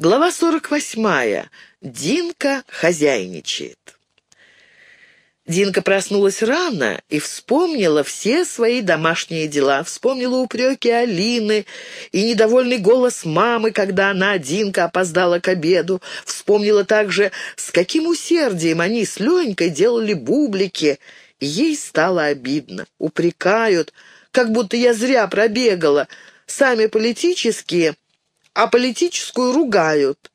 Глава 48. Динка хозяйничает. Динка проснулась рано и вспомнила все свои домашние дела. Вспомнила упреки Алины и недовольный голос мамы, когда она, Динка, опоздала к обеду. Вспомнила также, с каким усердием они с Ленькой делали бублики. Ей стало обидно. Упрекают, как будто я зря пробегала. Сами политические а политическую ругают.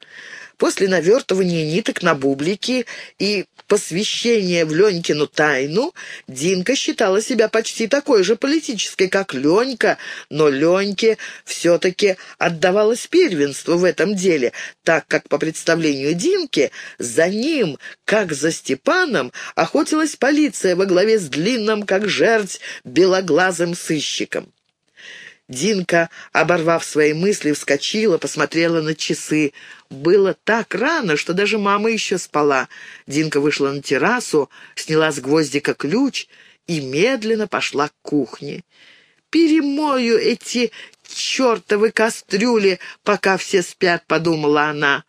После навертывания ниток на бублики и посвящения в Ленькину тайну Динка считала себя почти такой же политической, как Ленька, но Леньке все-таки отдавалось первенство в этом деле, так как, по представлению Динки, за ним, как за Степаном, охотилась полиция во главе с длинным, как жердь, белоглазым сыщиком. Динка, оборвав свои мысли, вскочила, посмотрела на часы. Было так рано, что даже мама еще спала. Динка вышла на террасу, сняла с гвоздика ключ и медленно пошла к кухне. «Перемою эти чертовы кастрюли, пока все спят», — подумала она.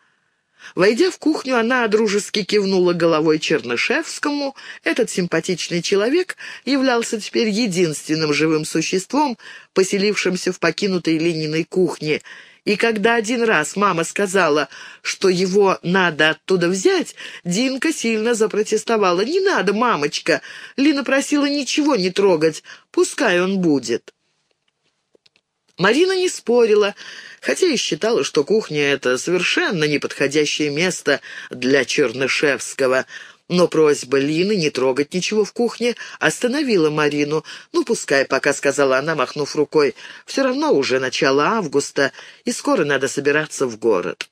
Войдя в кухню, она дружески кивнула головой Чернышевскому. Этот симпатичный человек являлся теперь единственным живым существом, поселившимся в покинутой Лениной кухне. И когда один раз мама сказала, что его надо оттуда взять, Динка сильно запротестовала. «Не надо, мамочка!» Лина просила ничего не трогать, пускай он будет. Марина не спорила, хотя и считала, что кухня — это совершенно неподходящее место для Чернышевского. Но просьба Лины не трогать ничего в кухне остановила Марину. «Ну, пускай пока», — сказала она, махнув рукой. «Все равно уже начало августа, и скоро надо собираться в город».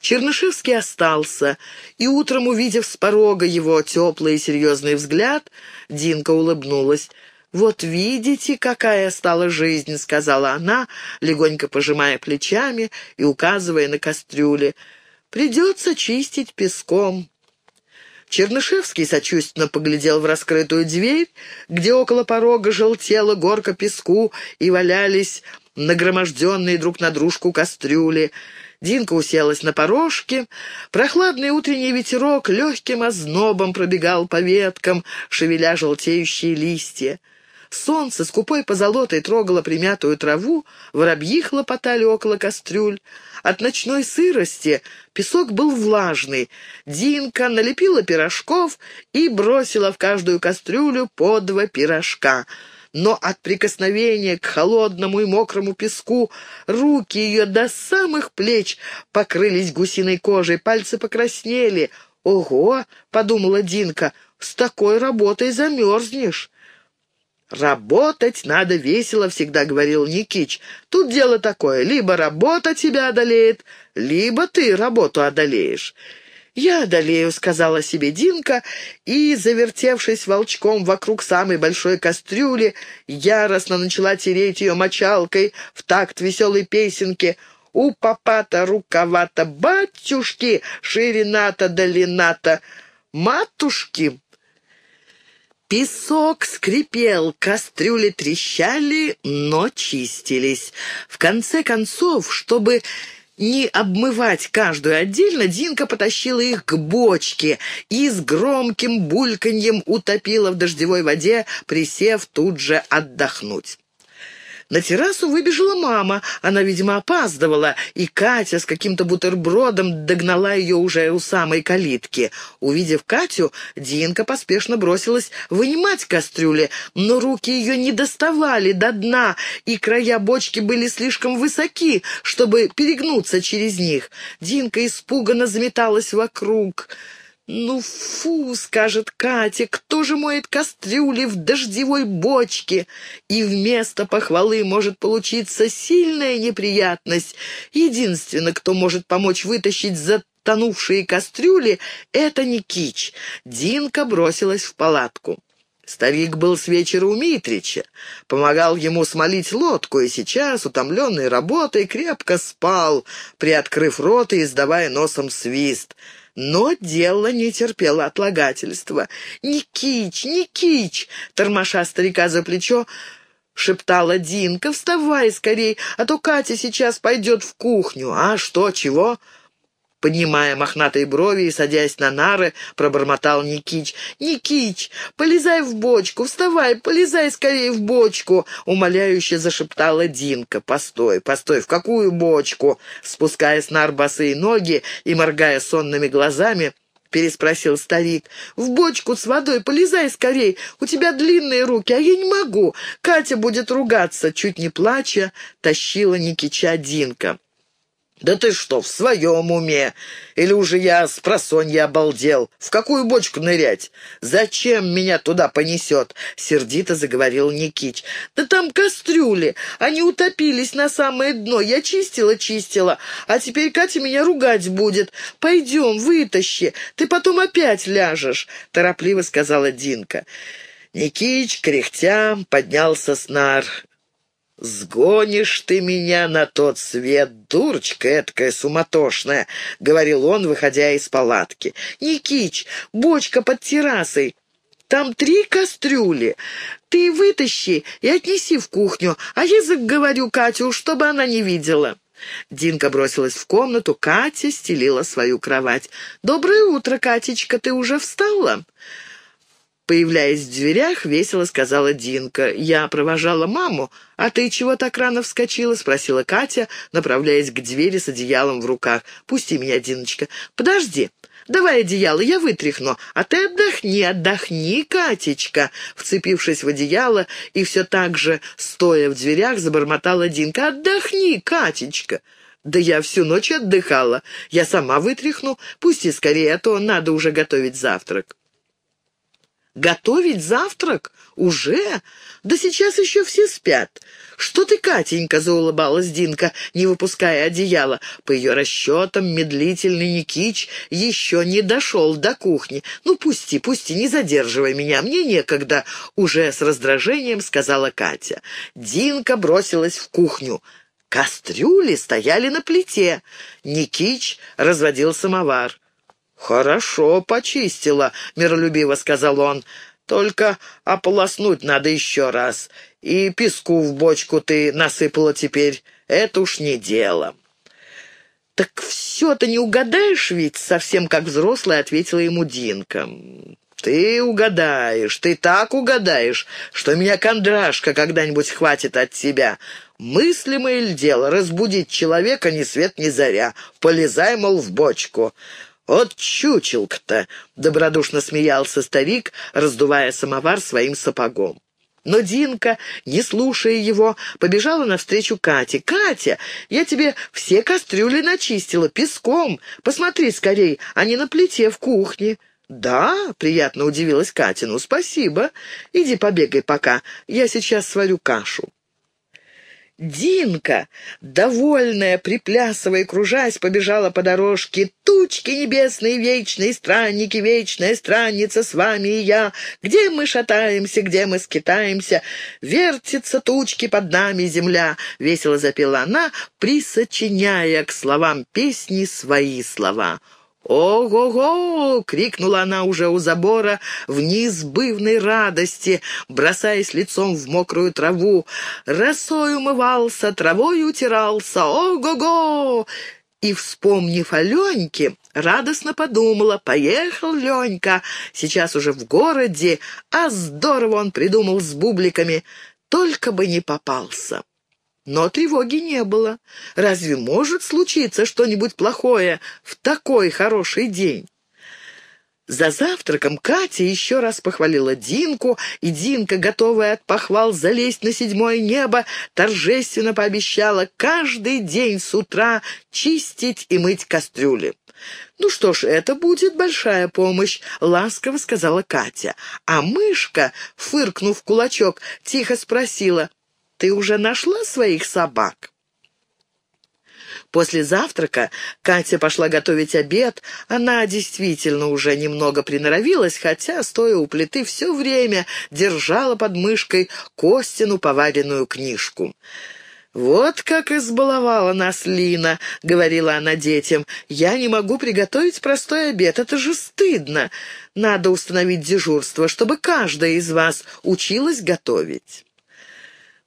Чернышевский остался, и утром, увидев с порога его теплый и серьезный взгляд, Динка улыбнулась. «Вот видите, какая стала жизнь», — сказала она, легонько пожимая плечами и указывая на кастрюли. «Придется чистить песком». Чернышевский сочувственно поглядел в раскрытую дверь, где около порога желтела горка песку и валялись нагроможденные друг на дружку кастрюли. Динка уселась на порожке. Прохладный утренний ветерок легким ознобом пробегал по веткам, шевеля желтеющие листья. Солнце скупой позолотой трогало примятую траву, воробьи хлопотали около кастрюль. От ночной сырости песок был влажный. Динка налепила пирожков и бросила в каждую кастрюлю по два пирожка. Но от прикосновения к холодному и мокрому песку руки ее до самых плеч покрылись гусиной кожей, пальцы покраснели. «Ого!» — подумала Динка, — «с такой работой замерзнешь». «Работать надо весело», — всегда говорил Никич. «Тут дело такое, либо работа тебя одолеет, либо ты работу одолеешь». «Я одолею», — сказала себе Динка, и, завертевшись волчком вокруг самой большой кастрюли, яростно начала тереть ее мочалкой в такт веселой песенки «У папата рукавата батюшки, ширината долината, матушки». Песок скрипел, кастрюли трещали, но чистились. В конце концов, чтобы не обмывать каждую отдельно, Динка потащила их к бочке и с громким бульканьем утопила в дождевой воде, присев тут же отдохнуть. На террасу выбежала мама. Она, видимо, опаздывала, и Катя с каким-то бутербродом догнала ее уже у самой калитки. Увидев Катю, Динка поспешно бросилась вынимать кастрюли, но руки ее не доставали до дна, и края бочки были слишком высоки, чтобы перегнуться через них. Динка испуганно заметалась вокруг. «Ну, фу!» — скажет Катя, «кто же моет кастрюли в дождевой бочке?» И вместо похвалы может получиться сильная неприятность. Единственное, кто может помочь вытащить затонувшие кастрюли, это не Кич. Динка бросилась в палатку. Старик был с вечера у Митрича, помогал ему смолить лодку, и сейчас, утомленный работой, крепко спал, приоткрыв рот и издавая носом свист — но дело не терпело отлагательства. «Не кич, не кич!» — тормоша старика за плечо, — шептала Динка. «Вставай скорей, а то Катя сейчас пойдет в кухню. А что, чего?» Поднимая мохнатые брови и садясь на нары, пробормотал Никич. «Никич, полезай в бочку, вставай, полезай скорее в бочку!» Умоляюще зашептала Динка. «Постой, постой, в какую бочку?» Спуская с нар босые ноги и моргая сонными глазами, переспросил старик. «В бочку с водой полезай скорей, у тебя длинные руки, а я не могу. Катя будет ругаться», чуть не плача, тащила Никича Динка. «Да ты что, в своем уме? Или уже я с просонья обалдел? В какую бочку нырять? Зачем меня туда понесет?» — сердито заговорил Никич. «Да там кастрюли, они утопились на самое дно. Я чистила-чистила, а теперь Катя меня ругать будет. Пойдем, вытащи, ты потом опять ляжешь», — торопливо сказала Динка. Никич, кряхтя, поднялся с нар. «Сгонишь ты меня на тот свет, дурочка эткая суматошная», — говорил он, выходя из палатки. «Никич, бочка под террасой, там три кастрюли. Ты вытащи и отнеси в кухню, а язык говорю Катю, чтобы она не видела». Динка бросилась в комнату, Катя стелила свою кровать. «Доброе утро, Катечка, ты уже встала?» Появляясь в дверях, весело сказала Динка. «Я провожала маму. А ты чего так рано вскочила?» — спросила Катя, направляясь к двери с одеялом в руках. «Пусти меня, Диночка. Подожди. Давай одеяло, я вытряхну. А ты отдохни, отдохни, Катечка!» Вцепившись в одеяло и все так же, стоя в дверях, забормотала Динка. «Отдохни, Катечка!» «Да я всю ночь отдыхала. Я сама вытряхну. Пусти скорее, а то надо уже готовить завтрак». Готовить завтрак? Уже? Да сейчас еще все спят. Что ты, Катенька, заулыбалась Динка, не выпуская одеяла. По ее расчетам, медлительный Никич еще не дошел до кухни. Ну, пусти, пусти, не задерживай меня, мне некогда, уже с раздражением сказала Катя. Динка бросилась в кухню. Кастрюли стояли на плите. Никич разводил самовар. «Хорошо почистила», — миролюбиво сказал он. «Только ополоснуть надо еще раз. И песку в бочку ты насыпала теперь. Это уж не дело». «Так все-то не угадаешь ведь?» — совсем как взрослый ответила ему Динка. «Ты угадаешь, ты так угадаешь, что меня кондрашка когда-нибудь хватит от тебя. Мыслимое ли дело разбудить человека ни свет ни заря? Полезай, мол, в бочку». «От чучелка-то!» — добродушно смеялся старик, раздувая самовар своим сапогом. Но Динка, не слушая его, побежала навстречу Кате. «Катя, я тебе все кастрюли начистила песком. Посмотри скорей, они на плите в кухне». «Да?» — приятно удивилась Катя. «Ну, спасибо. Иди побегай пока. Я сейчас сварю кашу». Динка, довольная, приплясывая и кружась, побежала по дорожке. «Тучки небесные, вечные странники, вечная странница, с вами и я. Где мы шатаемся, где мы скитаемся? Вертится тучки под нами земля!» — весело запела она, присочиняя к словам песни свои слова. «Ого-го!» — крикнула она уже у забора в неизбывной радости, бросаясь лицом в мокрую траву. «Росой умывался, травой утирался! Ого-го!» И, вспомнив о Леньке, радостно подумала, поехал Ленька, сейчас уже в городе, а здорово он придумал с бубликами, только бы не попался. Но тревоги не было. Разве может случиться что-нибудь плохое в такой хороший день? За завтраком Катя еще раз похвалила Динку, и Динка, готовая от похвал залезть на седьмое небо, торжественно пообещала каждый день с утра чистить и мыть кастрюли. «Ну что ж, это будет большая помощь», — ласково сказала Катя. А мышка, фыркнув кулачок, тихо спросила — ты уже нашла своих собак?» После завтрака Катя пошла готовить обед. Она действительно уже немного приноровилась, хотя, стоя у плиты, все время держала под мышкой Костину поваренную книжку. «Вот как избаловала нас Лина», — говорила она детям. «Я не могу приготовить простой обед, это же стыдно. Надо установить дежурство, чтобы каждая из вас училась готовить».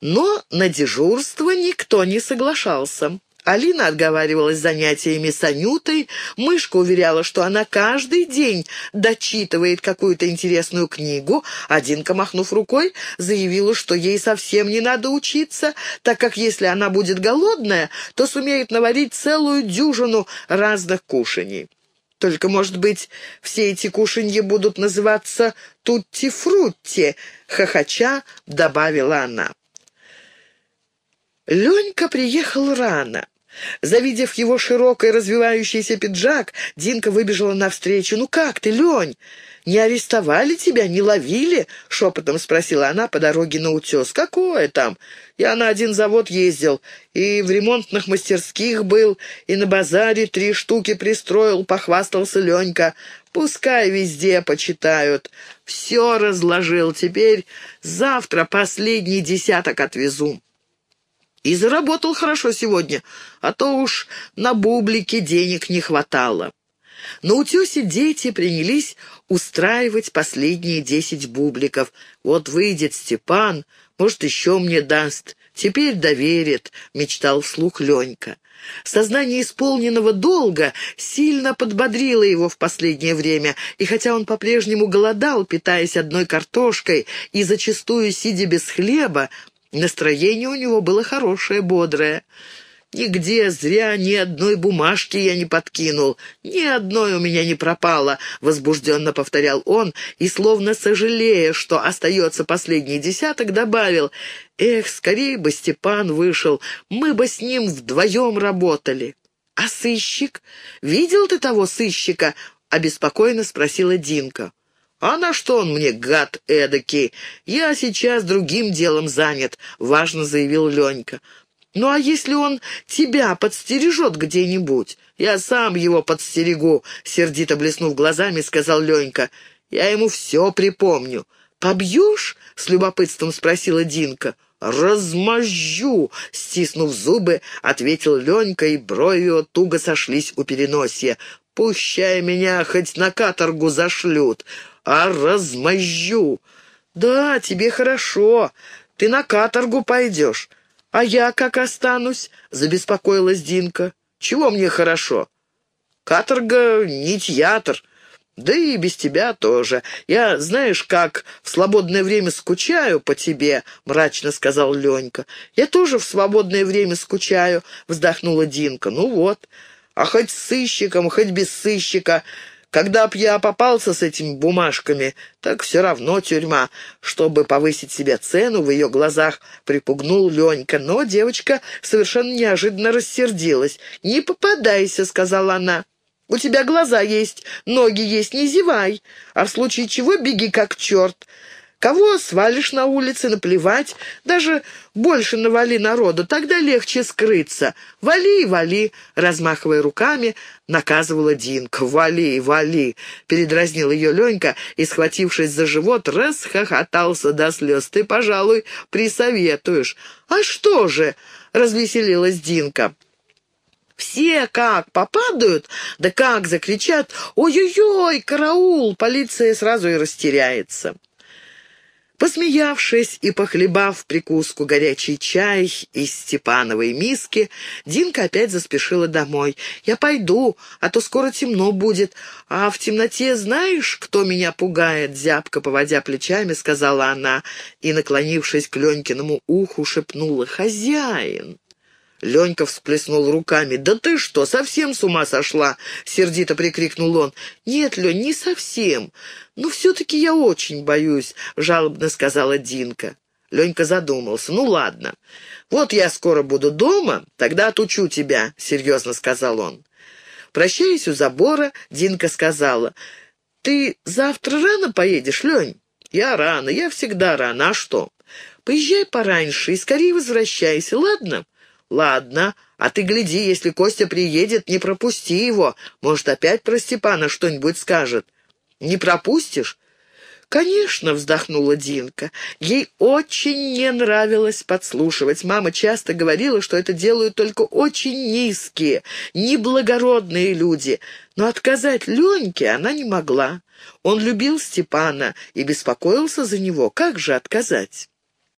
Но на дежурство никто не соглашался. Алина отговаривалась занятиями с Анютой, Мышка уверяла, что она каждый день дочитывает какую-то интересную книгу, а Динка, махнув рукой, заявила, что ей совсем не надо учиться, так как если она будет голодная, то сумеет наварить целую дюжину разных кушаний. Только, может быть, все эти кушанья будут называться «тутти-фрутти», — хохоча добавила она. Ленька приехал рано. Завидев его широкий развивающийся пиджак, Динка выбежала навстречу. «Ну как ты, Лень? Не арестовали тебя, не ловили?» — шепотом спросила она по дороге на утес. «Какое там? Я на один завод ездил, и в ремонтных мастерских был, и на базаре три штуки пристроил», — похвастался Ленька. «Пускай везде почитают. Все разложил. Теперь завтра последний десяток отвезу». И заработал хорошо сегодня, а то уж на бублике денег не хватало. На утесе дети принялись устраивать последние десять бубликов. Вот выйдет Степан, может, еще мне даст. Теперь доверит, — мечтал вслух Ленька. Сознание исполненного долга сильно подбодрило его в последнее время, и хотя он по-прежнему голодал, питаясь одной картошкой и зачастую сидя без хлеба, Настроение у него было хорошее, бодрое. «Нигде зря ни одной бумажки я не подкинул, ни одной у меня не пропало», — возбужденно повторял он, и, словно сожалея, что остается последний десяток, добавил, «Эх, скорее бы Степан вышел, мы бы с ним вдвоем работали». «А сыщик? Видел ты того сыщика?» — обеспокоенно спросила Динка. «А на что он мне, гад эдакий? Я сейчас другим делом занят», — важно заявил Ленька. «Ну а если он тебя подстережет где-нибудь? Я сам его подстерегу», — сердито блеснув глазами, сказал Ленька. «Я ему все припомню». «Побьешь?» — с любопытством спросила Динка. «Размозжу!» — стиснув зубы, ответил Ленька, и брови его туго сошлись у переносия. «Пущай меня хоть на каторгу зашлют, а размозжу. Да, тебе хорошо, ты на каторгу пойдешь. А я как останусь?» — забеспокоилась Динка. «Чего мне хорошо? Каторга не театр». «Да и без тебя тоже. Я, знаешь, как в свободное время скучаю по тебе», — мрачно сказал Ленька. «Я тоже в свободное время скучаю», — вздохнула Динка. «Ну вот. А хоть сыщиком, хоть без сыщика. Когда б я попался с этими бумажками, так все равно тюрьма. Чтобы повысить себе цену, в ее глазах припугнул Ленька, но девочка совершенно неожиданно рассердилась. «Не попадайся», — сказала она. «У тебя глаза есть, ноги есть, не зевай, а в случае чего беги как черт. Кого свалишь на улице, наплевать, даже больше навали народу, тогда легче скрыться. Вали и вали, размахивая руками, наказывала Динка. Вали, вали, передразнил ее Ленька и, схватившись за живот, расхохотался до слез. Ты, пожалуй, присоветуешь. А что же, развеселилась Динка. Все как попадают, да как закричат «Ой-ой-ой, караул!» Полиция сразу и растеряется. Посмеявшись и похлебав прикуску горячий чай из степановой миски, Динка опять заспешила домой. «Я пойду, а то скоро темно будет. А в темноте знаешь, кто меня пугает?» Зябко, поводя плечами, сказала она и, наклонившись к Ленькиному уху, шепнула «Хозяин». Ленька всплеснул руками. «Да ты что, совсем с ума сошла?» — сердито прикрикнул он. «Нет, Лень, не совсем. Но все-таки я очень боюсь», — жалобно сказала Динка. Ленька задумался. «Ну ладно. Вот я скоро буду дома, тогда отучу тебя», — серьезно сказал он. Прощаясь у забора, Динка сказала. «Ты завтра рано поедешь, Лень?» «Я рано, я всегда рано. А что?» «Поезжай пораньше и скорее возвращайся, ладно?» «Ладно, а ты гляди, если Костя приедет, не пропусти его. Может, опять про Степана что-нибудь скажет. Не пропустишь?» «Конечно», — вздохнула Динка. Ей очень не нравилось подслушивать. Мама часто говорила, что это делают только очень низкие, неблагородные люди. Но отказать Леньке она не могла. Он любил Степана и беспокоился за него. Как же отказать?